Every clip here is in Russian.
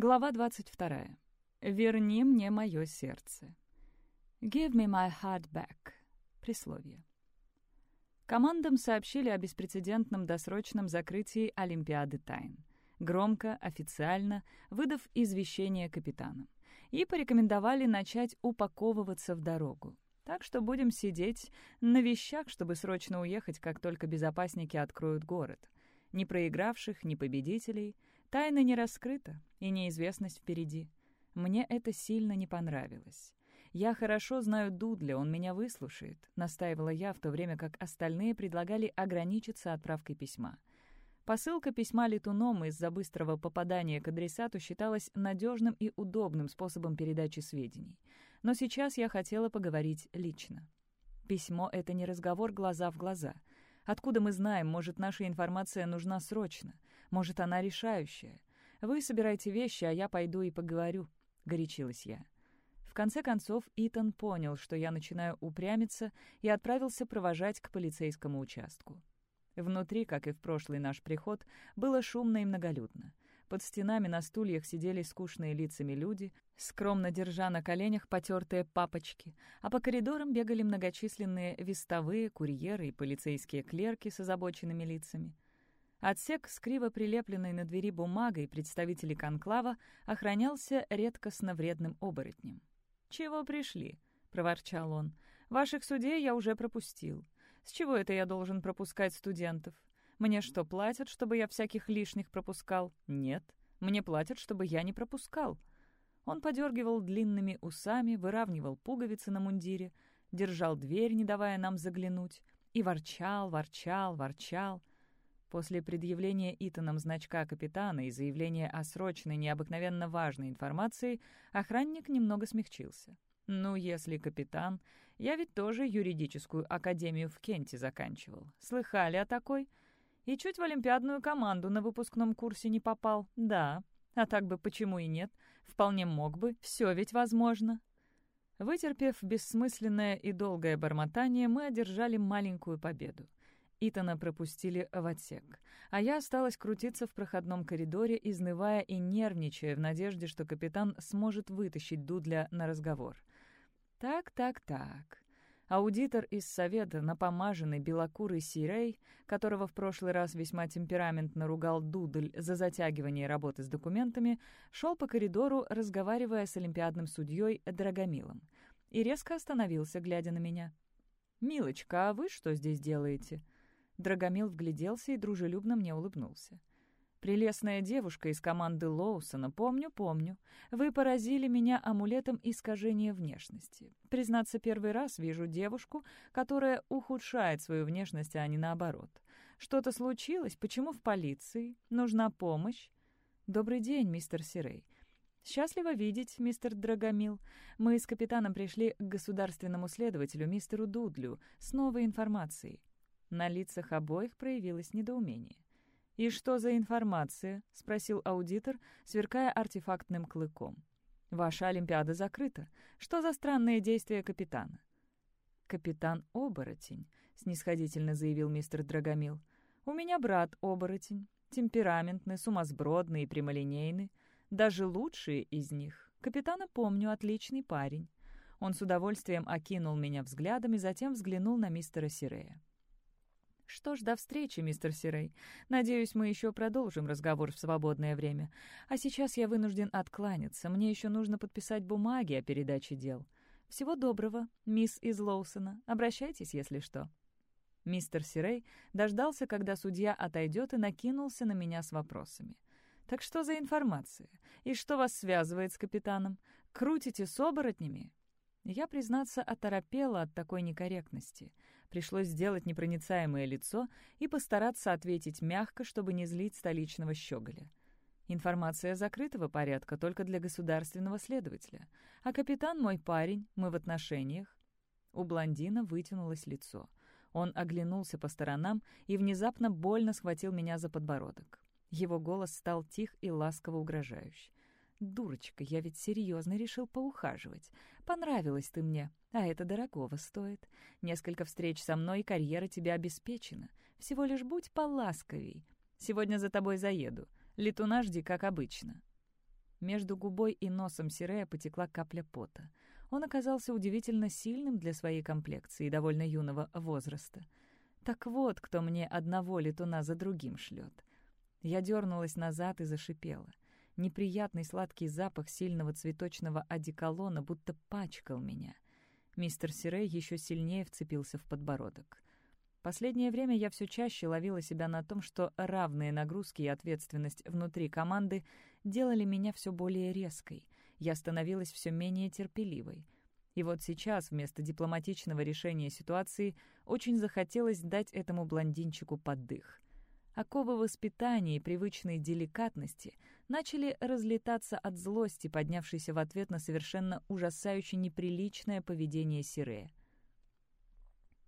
Глава 22. «Верни мне мое сердце». «Give me my heart back». Присловие. Командам сообщили о беспрецедентном досрочном закрытии Олимпиады тайн. Громко, официально, выдав извещение капитанам. И порекомендовали начать упаковываться в дорогу. Так что будем сидеть на вещах, чтобы срочно уехать, как только безопасники откроют город. Ни проигравших, ни победителей. Тайна не раскрыта, и неизвестность впереди. Мне это сильно не понравилось. «Я хорошо знаю Дудля, он меня выслушает», — настаивала я, в то время как остальные предлагали ограничиться отправкой письма. Посылка письма летуном из-за быстрого попадания к адресату считалась надежным и удобным способом передачи сведений. Но сейчас я хотела поговорить лично. Письмо — это не разговор глаза в глаза. Откуда мы знаем, может, наша информация нужна срочно, может, она решающая. Вы собирайте вещи, а я пойду и поговорю, — горячилась я. В конце концов, Итан понял, что я начинаю упрямиться, и отправился провожать к полицейскому участку. Внутри, как и в прошлый наш приход, было шумно и многолюдно. Под стенами на стульях сидели скучные лицами люди, скромно держа на коленях потертые папочки, а по коридорам бегали многочисленные вестовые, курьеры и полицейские клерки с озабоченными лицами. Отсек с криво прилепленной на двери бумагой представителей конклава охранялся редкостно вредным оборотнем. «Чего пришли?» — проворчал он. «Ваших судей я уже пропустил. С чего это я должен пропускать студентов? Мне что, платят, чтобы я всяких лишних пропускал? Нет. Мне платят, чтобы я не пропускал». Он подергивал длинными усами, выравнивал пуговицы на мундире, держал дверь, не давая нам заглянуть, и ворчал, ворчал, ворчал. После предъявления Итаном значка капитана и заявления о срочной, необыкновенно важной информации, охранник немного смягчился. «Ну, если капитан, я ведь тоже юридическую академию в Кенте заканчивал. Слыхали о такой? И чуть в олимпиадную команду на выпускном курсе не попал. Да. А так бы почему и нет? Вполне мог бы. Все ведь возможно». Вытерпев бессмысленное и долгое бормотание, мы одержали маленькую победу. Итана пропустили в отсек, а я осталась крутиться в проходном коридоре, изнывая и нервничая в надежде, что капитан сможет вытащить Дудля на разговор. Так, так, так. Аудитор из совета, напомаженный белокурый Сирей, которого в прошлый раз весьма темпераментно ругал Дудль за затягивание работы с документами, шел по коридору, разговаривая с олимпиадным судьей Драгомилом, и резко остановился, глядя на меня. «Милочка, а вы что здесь делаете?» Драгомил вгляделся и дружелюбно мне улыбнулся. «Прелестная девушка из команды Лоусона, помню, помню. Вы поразили меня амулетом искажения внешности. Признаться, первый раз вижу девушку, которая ухудшает свою внешность, а не наоборот. Что-то случилось? Почему в полиции? Нужна помощь?» «Добрый день, мистер Сирей. «Счастливо видеть, мистер Драгомил. Мы с капитаном пришли к государственному следователю, мистеру Дудлю, с новой информацией. На лицах обоих проявилось недоумение. «И что за информация?» — спросил аудитор, сверкая артефактным клыком. «Ваша Олимпиада закрыта. Что за странные действия капитана?» «Капитан-оборотень», — снисходительно заявил мистер Драгомил. «У меня брат-оборотень, темпераментный, сумасбродный и прямолинейный. Даже лучшие из них. Капитана помню, отличный парень». Он с удовольствием окинул меня взглядом и затем взглянул на мистера Сирея. Что ж, до встречи, мистер Сирей. Надеюсь, мы еще продолжим разговор в свободное время. А сейчас я вынужден откланяться. Мне еще нужно подписать бумаги о передаче дел. Всего доброго, мисс из Лоусона. Обращайтесь, если что». Мистер Сирей дождался, когда судья отойдет, и накинулся на меня с вопросами. «Так что за информация? И что вас связывает с капитаном? Крутите с оборотнями?» Я, признаться, оторопела от такой некорректности. Пришлось сделать непроницаемое лицо и постараться ответить мягко, чтобы не злить столичного щеголя. Информация закрытого порядка только для государственного следователя. А капитан мой парень, мы в отношениях. У блондина вытянулось лицо. Он оглянулся по сторонам и внезапно больно схватил меня за подбородок. Его голос стал тих и ласково угрожающий. «Дурочка, я ведь серьезно решил поухаживать. Понравилась ты мне, а это дорогого стоит. Несколько встреч со мной, и карьера тебе обеспечена. Всего лишь будь поласковей. Сегодня за тобой заеду. Летуна жди, как обычно». Между губой и носом Сирея потекла капля пота. Он оказался удивительно сильным для своей комплекции и довольно юного возраста. Так вот, кто мне одного летуна за другим шлет. Я дернулась назад и зашипела. Неприятный сладкий запах сильного цветочного одеколона будто пачкал меня. Мистер Сирей еще сильнее вцепился в подбородок. Последнее время я все чаще ловила себя на том, что равные нагрузки и ответственность внутри команды делали меня все более резкой. Я становилась все менее терпеливой. И вот сейчас, вместо дипломатичного решения ситуации, очень захотелось дать этому блондинчику поддых. Оковы воспитания и привычной деликатности начали разлетаться от злости, поднявшейся в ответ на совершенно ужасающе неприличное поведение Сирея.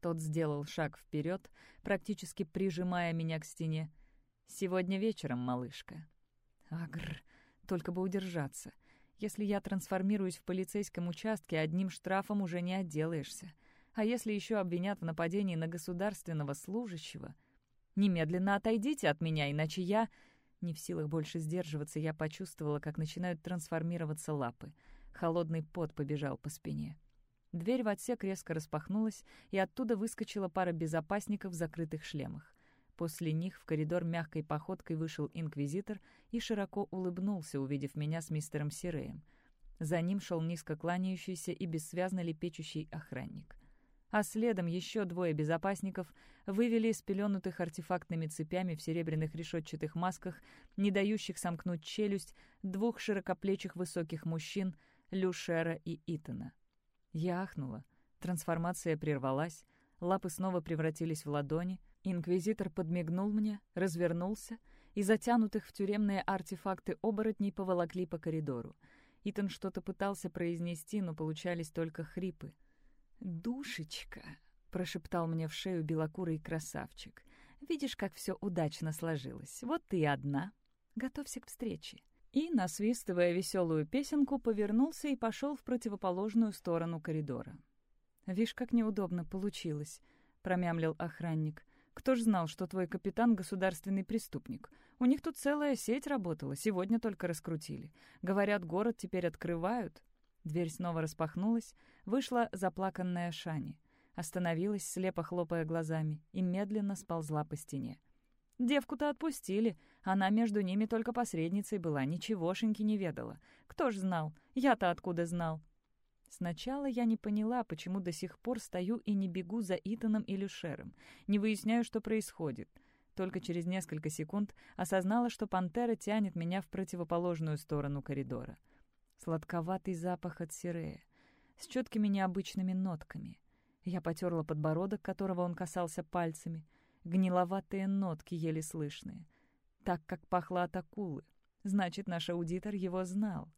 Тот сделал шаг вперед, практически прижимая меня к стене. «Сегодня вечером, малышка». Агр, только бы удержаться. Если я трансформируюсь в полицейском участке, одним штрафом уже не отделаешься. А если еще обвинят в нападении на государственного служащего? Немедленно отойдите от меня, иначе я... Не в силах больше сдерживаться, я почувствовала, как начинают трансформироваться лапы. Холодный пот побежал по спине. Дверь в отсек резко распахнулась, и оттуда выскочила пара безопасников в закрытых шлемах. После них в коридор мягкой походкой вышел инквизитор и широко улыбнулся, увидев меня с мистером Сиреем. За ним шел низко кланяющийся и бессвязно лепечущий охранник. А следом еще двое безопасников вывели из пеленутых артефактными цепями в серебряных решетчатых масках, не дающих сомкнуть челюсть, двух широкоплечих высоких мужчин, Люшера и Итана. Я ахнула. Трансформация прервалась, лапы снова превратились в ладони, инквизитор подмигнул мне, развернулся, и затянутых в тюремные артефакты оборотней поволокли по коридору. Итан что-то пытался произнести, но получались только хрипы. «Душечка», — прошептал мне в шею белокурый красавчик, — «видишь, как все удачно сложилось. Вот ты одна. Готовься к встрече» и, насвистывая веселую песенку, повернулся и пошел в противоположную сторону коридора. «Вишь, как неудобно получилось», — промямлил охранник. «Кто ж знал, что твой капитан — государственный преступник? У них тут целая сеть работала, сегодня только раскрутили. Говорят, город теперь открывают». Дверь снова распахнулась, вышла заплаканная Шани. Остановилась, слепо хлопая глазами, и медленно сползла по стене. Девку-то отпустили. Она между ними только посредницей была, ничегошеньки не ведала. Кто ж знал? Я-то откуда знал? Сначала я не поняла, почему до сих пор стою и не бегу за Итаном или Шером, не выясняю, что происходит. Только через несколько секунд осознала, что пантера тянет меня в противоположную сторону коридора. Сладковатый запах от сирея, с четкими необычными нотками. Я потерла подбородок, которого он касался пальцами — гниловатые нотки еле слышные. Так, как пахло от акулы. Значит, наш аудитор его знал.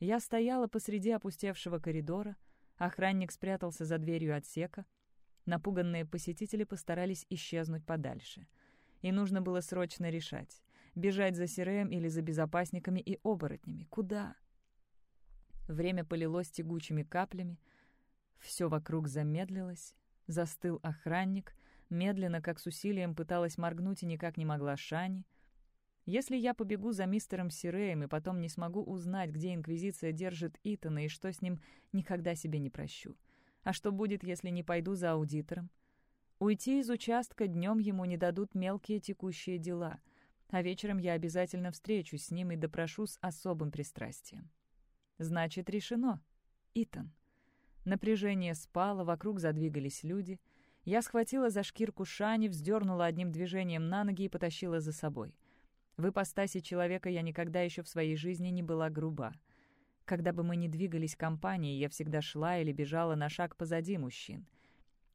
Я стояла посреди опустевшего коридора, охранник спрятался за дверью отсека, напуганные посетители постарались исчезнуть подальше. И нужно было срочно решать, бежать за Сиреем или за безопасниками и оборотнями. Куда? Время полилось тягучими каплями, все вокруг замедлилось, застыл охранник — медленно, как с усилием пыталась моргнуть и никак не могла Шани. Если я побегу за мистером Сиреем и потом не смогу узнать, где Инквизиция держит Итана и что с ним, никогда себе не прощу. А что будет, если не пойду за аудитором? Уйти из участка днем ему не дадут мелкие текущие дела, а вечером я обязательно встречусь с ним и допрошу с особым пристрастием. Значит, решено. Итан. Напряжение спало, вокруг задвигались люди — я схватила за шкирку Шани, вздернула одним движением на ноги и потащила за собой. В ипостаси человека я никогда еще в своей жизни не была груба. Когда бы мы ни двигались компанией, я всегда шла или бежала на шаг позади мужчин.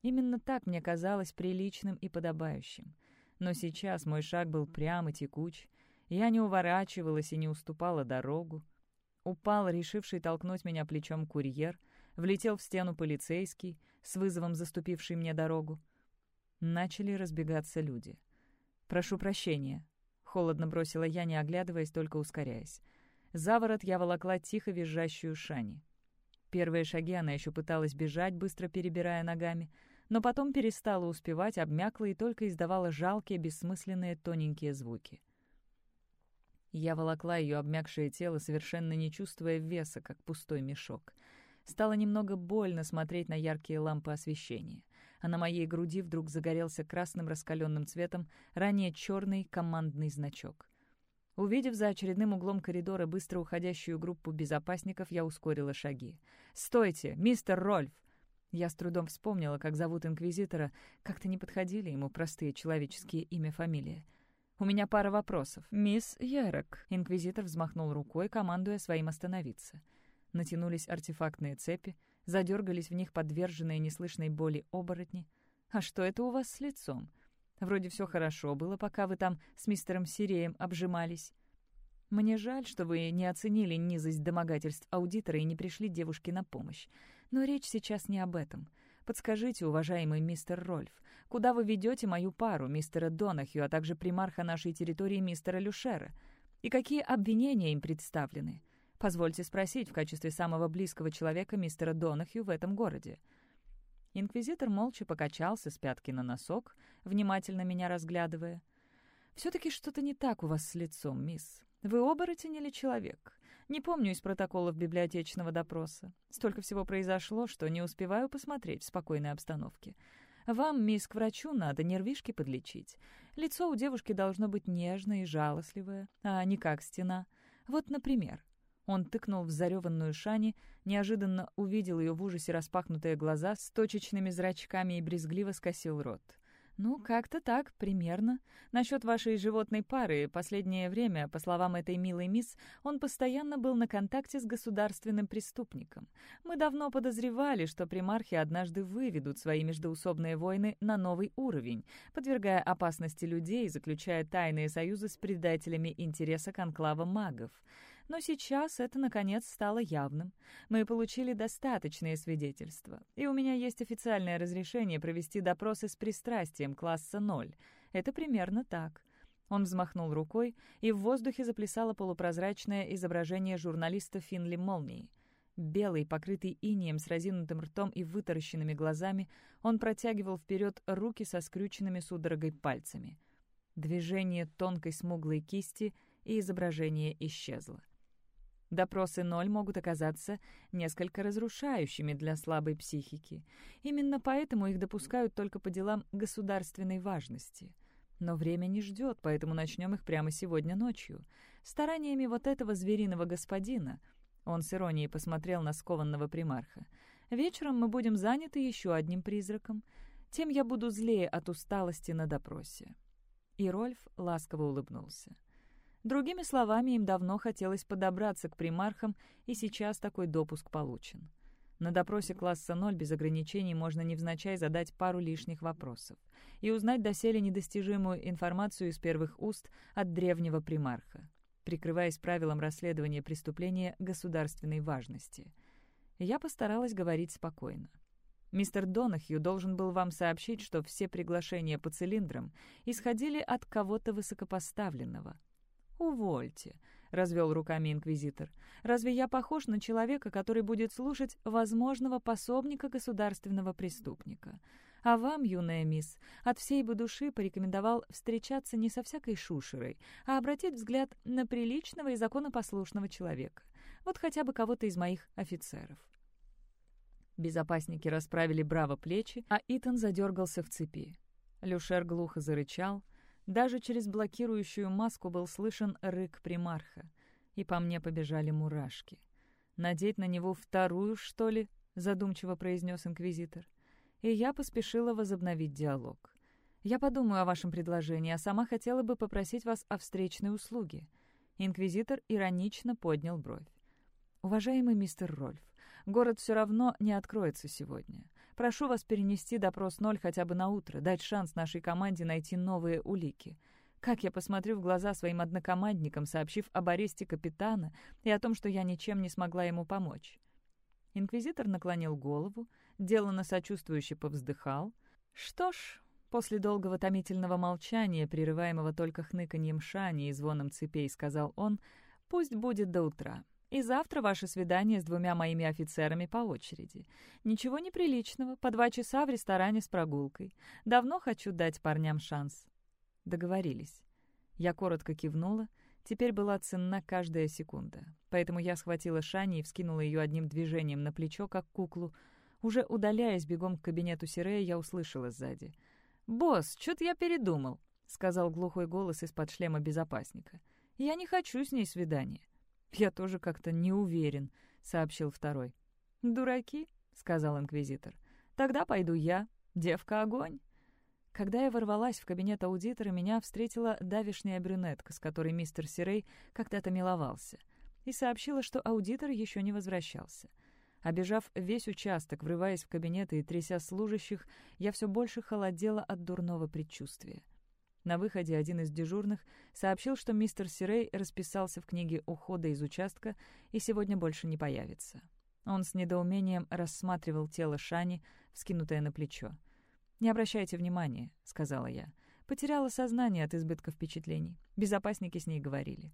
Именно так мне казалось приличным и подобающим. Но сейчас мой шаг был прям и текуч. Я не уворачивалась и не уступала дорогу. Упал, решивший толкнуть меня плечом курьер — Влетел в стену полицейский, с вызовом заступивший мне дорогу. Начали разбегаться люди. «Прошу прощения», — холодно бросила я, не оглядываясь, только ускоряясь. За ворот я волокла тихо визжащую Шани. Первые шаги она еще пыталась бежать, быстро перебирая ногами, но потом перестала успевать, обмякла и только издавала жалкие, бессмысленные тоненькие звуки. Я волокла ее обмякшее тело, совершенно не чувствуя веса, как пустой мешок. Стало немного больно смотреть на яркие лампы освещения. А на моей груди вдруг загорелся красным раскаленным цветом ранее черный командный значок. Увидев за очередным углом коридора быстро уходящую группу безопасников, я ускорила шаги. «Стойте, мистер Рольф!» Я с трудом вспомнила, как зовут инквизитора. Как-то не подходили ему простые человеческие имя-фамилия. «У меня пара вопросов. Мисс Ярок». Инквизитор взмахнул рукой, командуя своим остановиться. Натянулись артефактные цепи, задергались в них подверженные неслышной боли оборотни. «А что это у вас с лицом? Вроде все хорошо было, пока вы там с мистером Сиреем обжимались. Мне жаль, что вы не оценили низость домогательств аудитора и не пришли девушке на помощь. Но речь сейчас не об этом. Подскажите, уважаемый мистер Рольф, куда вы ведете мою пару, мистера Донахью, а также примарха нашей территории мистера Люшера? И какие обвинения им представлены? Позвольте спросить в качестве самого близкого человека мистера Донахью в этом городе. Инквизитор молча покачался с пятки на носок, внимательно меня разглядывая. «Все-таки что-то не так у вас с лицом, мисс. Вы оборотень или человек? Не помню из протоколов библиотечного допроса. Столько всего произошло, что не успеваю посмотреть в спокойной обстановке. Вам, мисс, к врачу надо нервишки подлечить. Лицо у девушки должно быть нежное и жалостливое, а не как стена. Вот, например, он тыкнул в зареванную Шани, неожиданно увидел ее в ужасе распахнутые глаза с точечными зрачками и брезгливо скосил рот. «Ну, как-то так, примерно. Насчет вашей животной пары, последнее время, по словам этой милой мисс, он постоянно был на контакте с государственным преступником. Мы давно подозревали, что примархи однажды выведут свои междоусобные войны на новый уровень, подвергая опасности людей заключая тайные союзы с предателями интереса конклава магов. Но сейчас это, наконец, стало явным. Мы получили достаточные свидетельства, и у меня есть официальное разрешение провести допросы с пристрастием класса 0. Это примерно так. Он взмахнул рукой, и в воздухе заплясало полупрозрачное изображение журналиста Финли Молнии. Белый, покрытый инием с разинутым ртом и вытаращенными глазами, он протягивал вперед руки со скрюченными судорогой пальцами. Движение тонкой смуглой кисти, и изображение исчезло. Допросы ноль могут оказаться несколько разрушающими для слабой психики. Именно поэтому их допускают только по делам государственной важности. Но время не ждет, поэтому начнем их прямо сегодня ночью. Стараниями вот этого звериного господина. Он с иронией посмотрел на скованного примарха. Вечером мы будем заняты еще одним призраком. Тем я буду злее от усталости на допросе. И Рольф ласково улыбнулся. Другими словами, им давно хотелось подобраться к примархам, и сейчас такой допуск получен. На допросе класса 0 без ограничений можно невзначай задать пару лишних вопросов и узнать доселе недостижимую информацию из первых уст от древнего примарха, прикрываясь правилам расследования преступления государственной важности. Я постаралась говорить спокойно. Мистер Донахью должен был вам сообщить, что все приглашения по цилиндрам исходили от кого-то высокопоставленного — «Увольте», — развел руками инквизитор. «Разве я похож на человека, который будет слушать возможного пособника государственного преступника? А вам, юная мисс, от всей бы души порекомендовал встречаться не со всякой шушерой, а обратить взгляд на приличного и законопослушного человека. Вот хотя бы кого-то из моих офицеров». Безопасники расправили браво плечи, а Итан задергался в цепи. Люшер глухо зарычал, даже через блокирующую маску был слышен рык примарха, и по мне побежали мурашки. «Надеть на него вторую, что ли?» — задумчиво произнес инквизитор. И я поспешила возобновить диалог. «Я подумаю о вашем предложении, а сама хотела бы попросить вас о встречной услуге». Инквизитор иронично поднял бровь. «Уважаемый мистер Рольф, город все равно не откроется сегодня. Прошу вас перенести допрос ноль хотя бы на утро, дать шанс нашей команде найти новые улики. Как я посмотрю в глаза своим однокомандникам, сообщив об аресте капитана и о том, что я ничем не смогла ему помочь?» Инквизитор наклонил голову, деланно сочувствующе повздыхал. «Что ж...» После долгого томительного молчания, прерываемого только хныканьем шани и звоном цепей, сказал он, «Пусть будет до утра. И завтра ваше свидание с двумя моими офицерами по очереди. Ничего неприличного, по два часа в ресторане с прогулкой. Давно хочу дать парням шанс». Договорились. Я коротко кивнула, Теперь была ценна каждая секунда. Поэтому я схватила Шани и вскинула ее одним движением на плечо, как куклу. Уже удаляясь бегом к кабинету Сирея, я услышала сзади. «Босс, что-то я передумал», — сказал глухой голос из-под шлема безопасника. «Я не хочу с ней свидания». «Я тоже как-то не уверен», — сообщил второй. «Дураки», — сказал инквизитор. «Тогда пойду я. Девка огонь». Когда я ворвалась в кабинет аудитора, меня встретила давишняя брюнетка, с которой мистер Сирей когда-то миловался, и сообщила, что аудитор еще не возвращался. Обежав весь участок, врываясь в кабинеты и тряся служащих, я все больше холодела от дурного предчувствия. На выходе один из дежурных сообщил, что мистер Сирей расписался в книге ухода из участка и сегодня больше не появится. Он с недоумением рассматривал тело Шани, вскинутое на плечо. «Не обращайте внимания», — сказала я. Потеряла сознание от избытка впечатлений. Безопасники с ней говорили.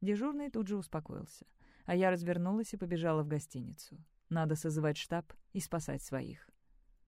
Дежурный тут же успокоился. А я развернулась и побежала в гостиницу. Надо созывать штаб и спасать своих.